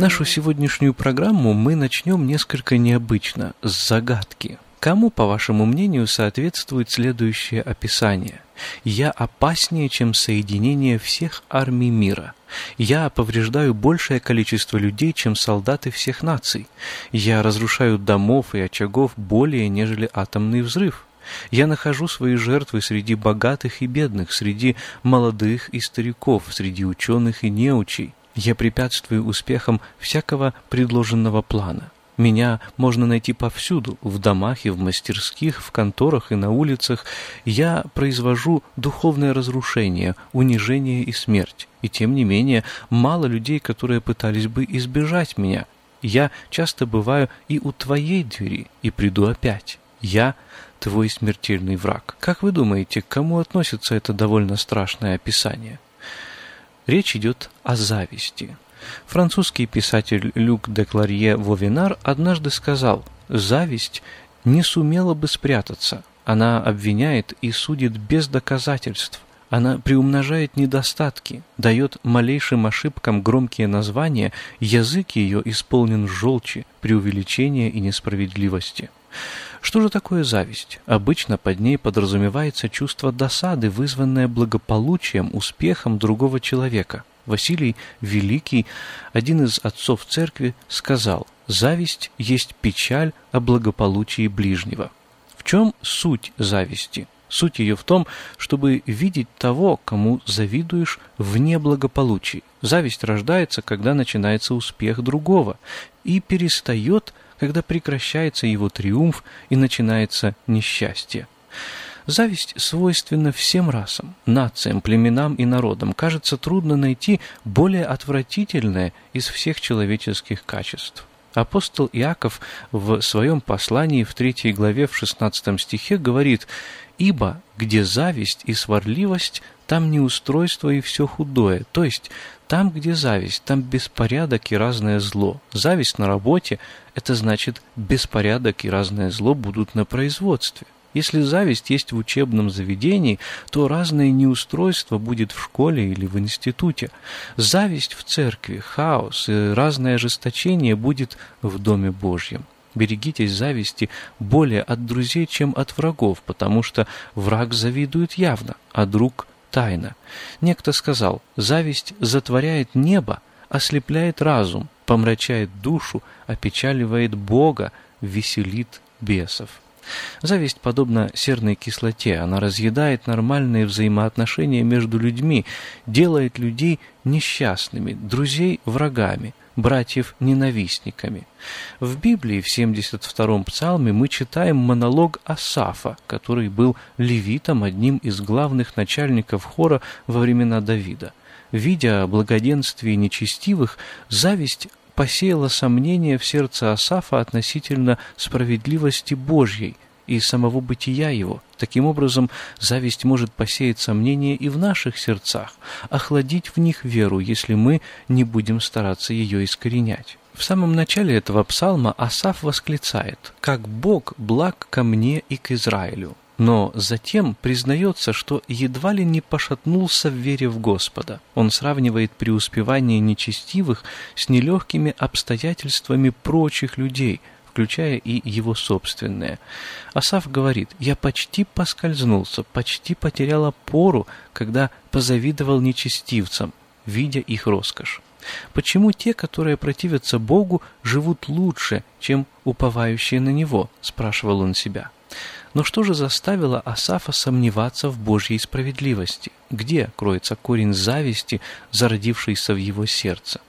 Нашу сегодняшнюю программу мы начнем несколько необычно, с загадки. Кому, по вашему мнению, соответствует следующее описание? «Я опаснее, чем соединение всех армий мира. Я повреждаю большее количество людей, чем солдаты всех наций. Я разрушаю домов и очагов более, нежели атомный взрыв». Я нахожу свои жертвы среди богатых и бедных, среди молодых и стариков, среди ученых и неучей. Я препятствую успехам всякого предложенного плана. Меня можно найти повсюду, в домах и в мастерских, в конторах и на улицах. Я произвожу духовное разрушение, унижение и смерть. И тем не менее, мало людей, которые пытались бы избежать меня. Я часто бываю и у твоей двери, и приду опять. Я твой смертельный враг. Как вы думаете, к кому относится это довольно страшное описание? Речь идет о зависти. Французский писатель Люк де Кларье Вовинар однажды сказал, «Зависть не сумела бы спрятаться. Она обвиняет и судит без доказательств. Она приумножает недостатки, дает малейшим ошибкам громкие названия, язык ее исполнен желчи, преувеличения и несправедливости». Что же такое зависть? Обычно под ней подразумевается чувство досады, вызванное благополучием, успехом другого человека. Василий Великий, один из отцов церкви, сказал, «Зависть есть печаль о благополучии ближнего». В чем суть зависти? Суть ее в том, чтобы видеть того, кому завидуешь, вне благополучия. Зависть рождается, когда начинается успех другого, и перестает когда прекращается его триумф и начинается несчастье. Зависть свойственна всем расам, нациям, племенам и народам. Кажется, трудно найти более отвратительное из всех человеческих качеств. Апостол Иаков в своем послании в третьей главе в 16 стихе говорит «Ибо где зависть и сварливость, там неустройство и все худое». То есть там, где зависть, там беспорядок и разное зло. Зависть на работе – это значит беспорядок и разное зло будут на производстве. Если зависть есть в учебном заведении, то разное неустройство будет в школе или в институте. Зависть в церкви, хаос и разное ожесточение будет в Доме Божьем. Берегитесь зависти более от друзей, чем от врагов, потому что враг завидует явно, а друг тайна. Некто сказал, зависть затворяет небо, ослепляет разум, помрачает душу, опечаливает Бога, веселит бесов. Зависть подобна серной кислоте, она разъедает нормальные взаимоотношения между людьми, делает людей несчастными, друзей врагами, братьев ненавистниками. В Библии в 72-м псалме мы читаем монолог Асафа, который был левитом, одним из главных начальников хора во времена Давида. Видя благоденствие нечестивых, зависть посеяла сомнения в сердце Асафа относительно справедливости Божьей и самого бытия его – Таким образом, зависть может посеять сомнения и в наших сердцах, охладить в них веру, если мы не будем стараться ее искоренять. В самом начале этого псалма Асаф восклицает «Как Бог благ ко мне и к Израилю». Но затем признается, что едва ли не пошатнулся в вере в Господа. Он сравнивает преуспевание нечестивых с нелегкими обстоятельствами прочих людей, включая и его собственное. Асав говорит, «Я почти поскользнулся, почти потерял опору, когда позавидовал нечестивцам, видя их роскошь». Почему те, которые противятся Богу, живут лучше, чем уповающие на Него? спрашивал он себя. Но что же заставило Асафа сомневаться в Божьей справедливости? Где кроется корень зависти, зародившийся в его сердце?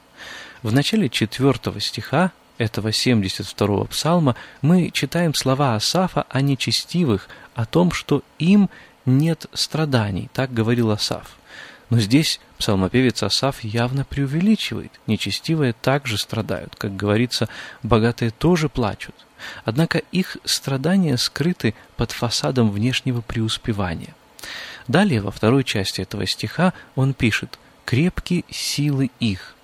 В начале четвертого стиха этого 72-го псалма мы читаем слова Асафа о нечестивых, о том, что им нет страданий, так говорил Асаф. Но здесь псалмопевец Асаф явно преувеличивает. Нечестивые также страдают. Как говорится, богатые тоже плачут. Однако их страдания скрыты под фасадом внешнего преуспевания. Далее, во второй части этого стиха, он пишет «крепкие силы их».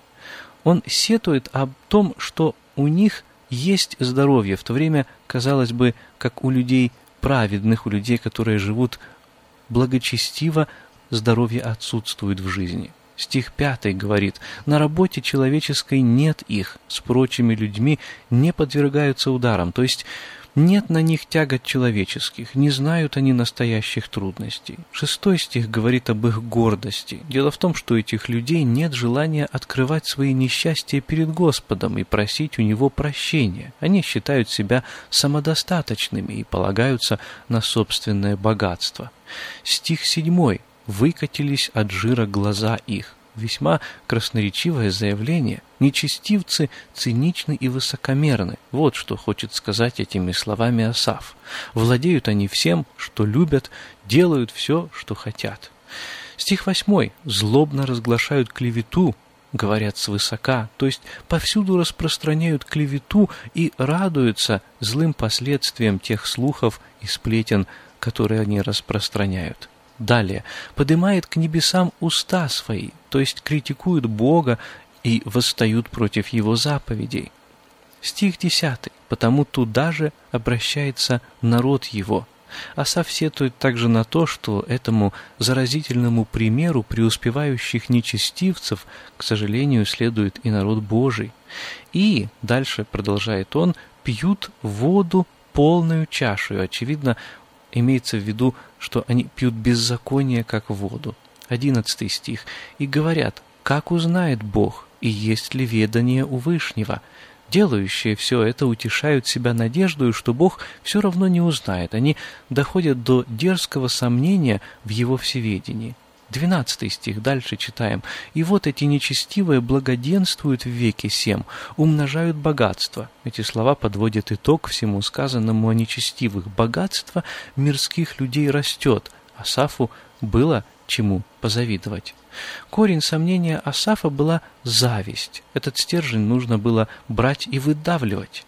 Он сетует об том, что у них есть здоровье, в то время, казалось бы, как у людей праведных, у людей, которые живут благочестиво, здоровье отсутствует в жизни. Стих 5 говорит, «На работе человеческой нет их, с прочими людьми не подвергаются ударам». То есть нет на них тягот человеческих, не знают они настоящих трудностей. Шестой стих говорит об их гордости. Дело в том, что у этих людей нет желания открывать свои несчастья перед Господом и просить у Него прощения. Они считают себя самодостаточными и полагаются на собственное богатство. Стих седьмой выкатились от жира глаза их. Весьма красноречивое заявление. Нечестивцы циничны и высокомерны. Вот что хочет сказать этими словами Асав. Владеют они всем, что любят, делают все, что хотят. Стих восьмой. Злобно разглашают клевету, говорят свысока, то есть повсюду распространяют клевету и радуются злым последствиям тех слухов и сплетен, которые они распространяют. Далее, поднимает к небесам уста свои, то есть критикуют Бога и восстают против Его заповедей. Стих 10. Потому туда же обращается народ его. Асав сетует также на то, что этому заразительному примеру преуспевающих нечестивцев, к сожалению, следует и народ Божий. И, дальше продолжает он, пьют воду полную чашу. очевидно, Имеется в виду, что они пьют беззаконие, как воду. Одиннадцатый стих. «И говорят, как узнает Бог, и есть ли ведание у Вышнего?» Делающие все это утешают себя надеждой, что Бог все равно не узнает. Они доходят до дерзкого сомнения в Его всеведении. Двенадцатый стих, дальше читаем. «И вот эти нечестивые благоденствуют в веке сем, умножают богатство». Эти слова подводят итог всему сказанному о нечестивых. Богатство мирских людей растет. Асафу было чему позавидовать. Корень сомнения Асафа была зависть. Этот стержень нужно было брать и выдавливать.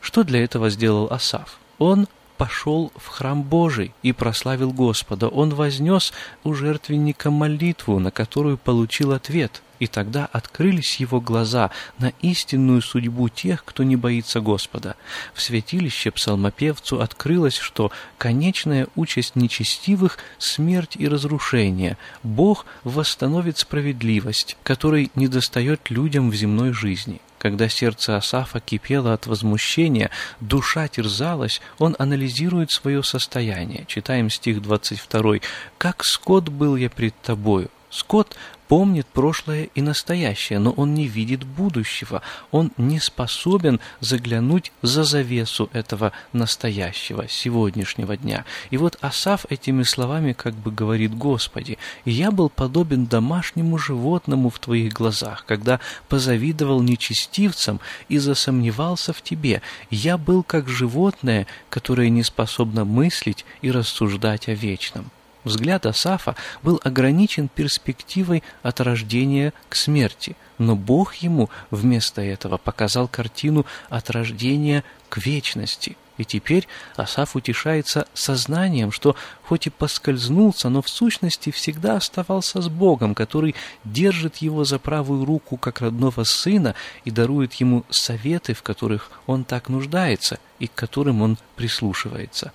Что для этого сделал Асаф? Он пошел в храм Божий и прославил Господа. Он вознес у жертвенника молитву, на которую получил ответ. И тогда открылись его глаза на истинную судьбу тех, кто не боится Господа. В святилище псалмопевцу открылось, что конечная участь нечестивых – смерть и разрушение. Бог восстановит справедливость, которой недостает людям в земной жизни. Когда сердце Асафа кипело от возмущения, душа терзалась, он анализирует свое состояние. Читаем стих 22. «Как скот был я пред тобою, Скот помнит прошлое и настоящее, но он не видит будущего. Он не способен заглянуть за завесу этого настоящего, сегодняшнего дня. И вот Асав этими словами как бы говорит Господи, «Я был подобен домашнему животному в Твоих глазах, когда позавидовал нечестивцам и засомневался в Тебе. Я был как животное, которое не способно мыслить и рассуждать о вечном». Взгляд Асафа был ограничен перспективой от рождения к смерти, но Бог ему вместо этого показал картину от рождения к вечности. И теперь Асаф утешается сознанием, что хоть и поскользнулся, но в сущности всегда оставался с Богом, который держит его за правую руку как родного сына и дарует ему советы, в которых он так нуждается и к которым он прислушивается.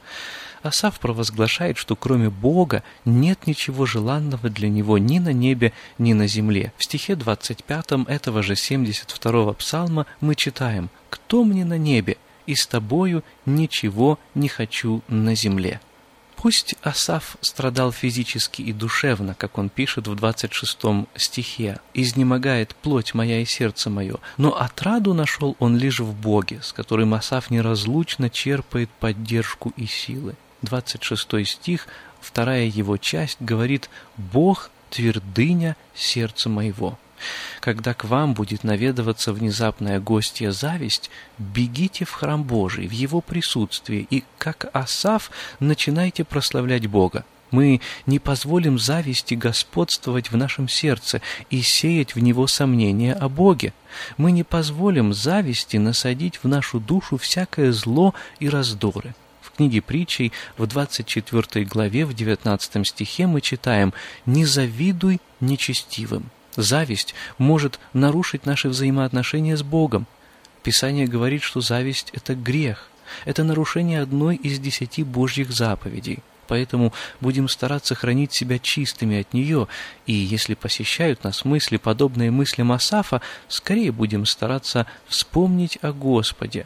Асав провозглашает, что кроме Бога нет ничего желанного для него ни на небе, ни на земле. В стихе 25 этого же 72-го псалма мы читаем «Кто мне на небе? И с тобою ничего не хочу на земле». Пусть Асаф страдал физически и душевно, как он пишет в 26 стихе, «Изнемогает плоть моя и сердце мое, но отраду нашел он лишь в Боге, с которым Асаф неразлучно черпает поддержку и силы». 26 стих, вторая его часть, говорит «Бог – твердыня сердца моего». Когда к вам будет наведываться внезапная гостья зависть, бегите в храм Божий, в его присутствии, и, как Асав, начинайте прославлять Бога. Мы не позволим зависти господствовать в нашем сердце и сеять в него сомнения о Боге. Мы не позволим зависти насадить в нашу душу всякое зло и раздоры. Книге притчей в 24 главе в 19 стихе мы читаем «Не завидуй нечестивым». Зависть может нарушить наши взаимоотношения с Богом. Писание говорит, что зависть – это грех, это нарушение одной из десяти Божьих заповедей. Поэтому будем стараться хранить себя чистыми от нее, и если посещают нас мысли, подобные мыслям Асафа, скорее будем стараться вспомнить о Господе,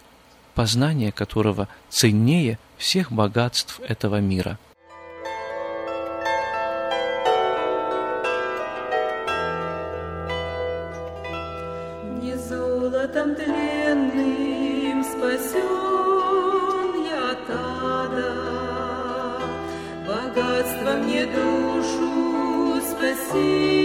познание которого ценнее всех богатств этого мира. золотом тленным спасен я от ада, богатство мне душу спаси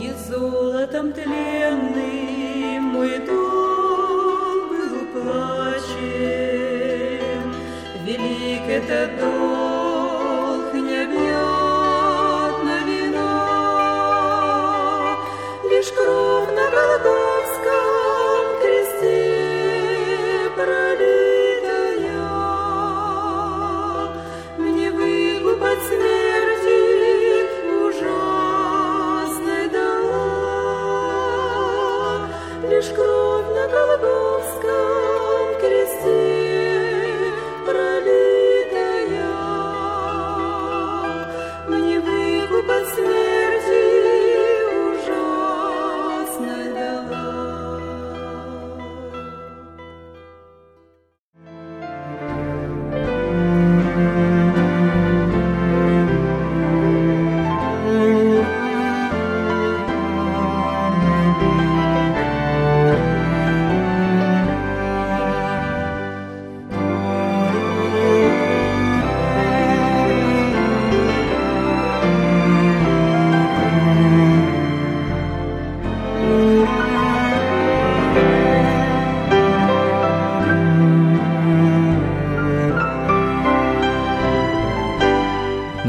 Не золотом тленным мой долг был уплачен, Велик этот долг